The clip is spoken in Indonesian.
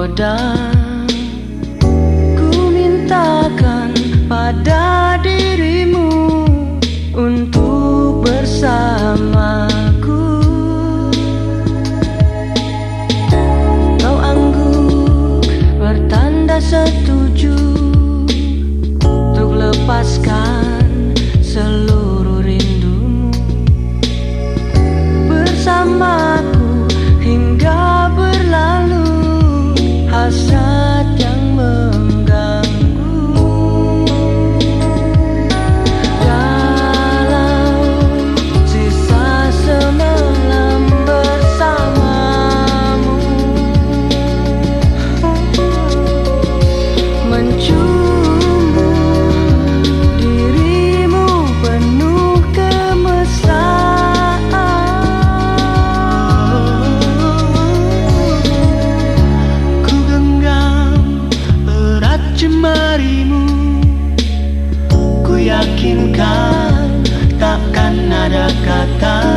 We're done. Jemarimu Ku yakinkan takkan ada kata